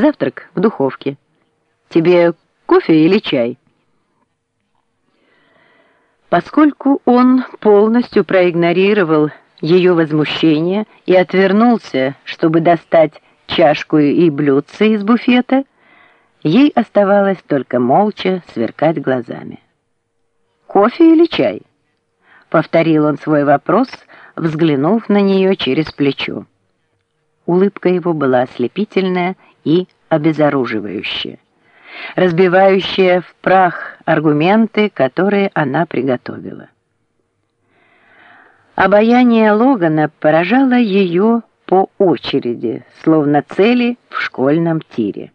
Завтрак в духовке. Тебе кофе или чай?» Поскольку он полностью проигнорировал ее возмущение и отвернулся, чтобы достать чашку и блюдце из буфета, ей оставалось только молча сверкать глазами. «Кофе или чай?» — повторил он свой вопрос, взглянув на нее через плечо. Улыбка его была ослепительная и обезоруживающая разбивающая в прах аргументы, которые она приготовила. Обаяние Логана поражало ее по очереди, словно цели в школьном тире.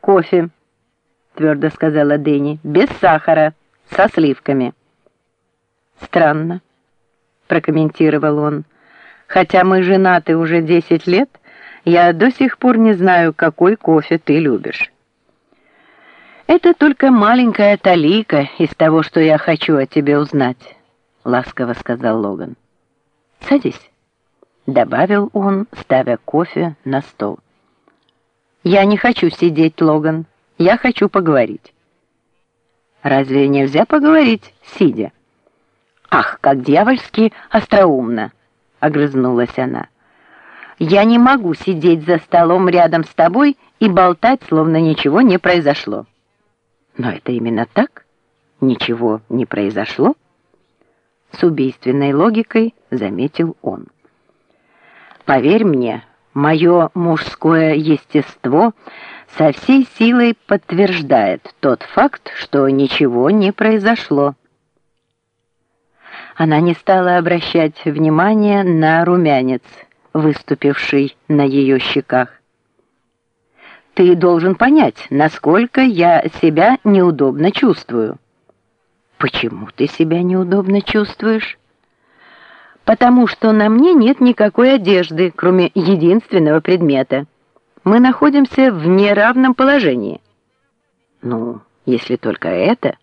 «Кофе», — твердо сказала Дэнни, — «без сахара, со сливками». «Странно», — прокомментировал он, — «хотя мы женаты уже десять лет, я до сих пор не знаю, какой кофе ты любишь». «Это только маленькая талика из того, что я хочу о тебе узнать», — ласково сказал Логан. «Садись», — добавил он, ставя кофе на стол. «Я не хочу сидеть, Логан. Я хочу поговорить». «Разве нельзя поговорить, сидя?» «Ах, как дьявольски остроумно!» — огрызнулась она. «Я не могу сидеть за столом рядом с тобой и болтать, словно ничего не произошло». Но это именно так? Ничего не произошло? С убийственной логикой заметил он. Поверь мне, мое мужское естество со всей силой подтверждает тот факт, что ничего не произошло. Она не стала обращать внимания на румянец, выступивший на ее щеках. Ты должен понять, насколько я себя неудобно чувствую. Почему ты себя неудобно чувствуешь? Потому что на мне нет никакой одежды, кроме единственного предмета. Мы находимся в неравном положении. Ну, если только это...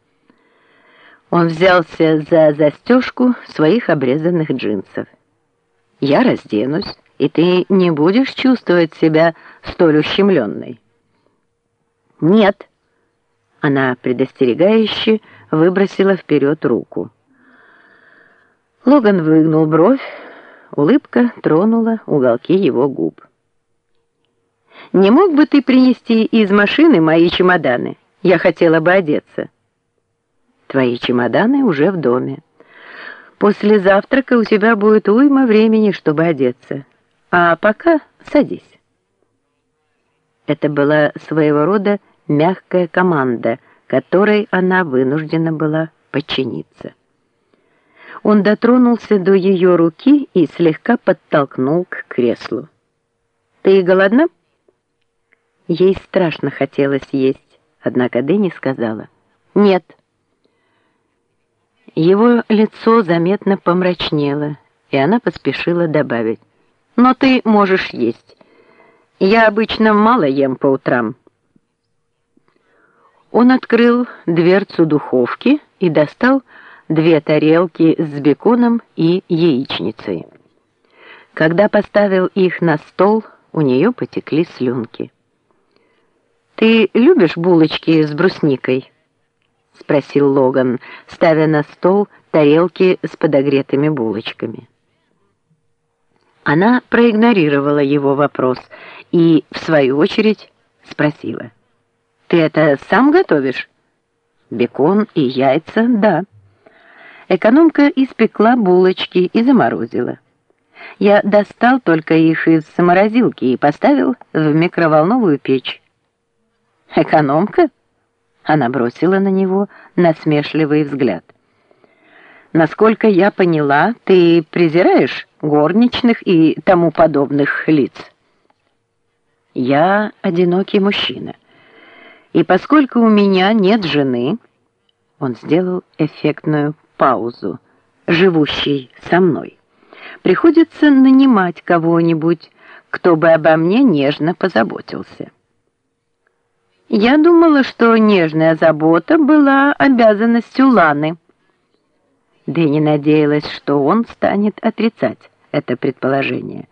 Он взялся за застежку своих обрезанных джинсов. «Я разденусь, и ты не будешь чувствовать себя столь ущемленной». «Нет!» Она предостерегающе выбросила вперед руку. Логан выгнул бровь, улыбка тронула уголки его губ. «Не мог бы ты принести из машины мои чемоданы? Я хотела бы одеться». «Твои чемоданы уже в доме. После завтрака у тебя будет уйма времени, чтобы одеться. А пока садись». Это была своего рода мягкая команда, которой она вынуждена была подчиниться. Он дотронулся до ее руки и слегка подтолкнул к креслу. «Ты голодна?» Ей страшно хотелось есть, однако Дэнни сказала «Нет». Его лицо заметно помрачнело, и она поспешила добавить «Но ты можешь есть. Я обычно мало ем по утрам». Он открыл дверцу духовки и достал две тарелки с беконом и яичницей. Когда поставил их на стол, у нее потекли слюнки. «Ты любишь булочки с брусникой?» — спросил Логан, ставя на стол тарелки с подогретыми булочками. Она проигнорировала его вопрос и, в свою очередь, спросила — ты это сам готовишь? Бекон и яйца, да. Экономка испекла булочки и заморозила. Я достал только их из морозилки и поставил в микроволновую печь. Экономка? Она бросила на него насмешливый взгляд. Насколько я поняла, ты презираешь горничных и тому подобных лиц. Я одинокий мужчина. И поскольку у меня нет жены, он сделал эффектную паузу, живущей со мной, приходится нанимать кого-нибудь, кто бы обо мне нежно позаботился. Я думала, что нежная забота была обязанностью Ланы. Дэнни надеялась, что он станет отрицать это предположение.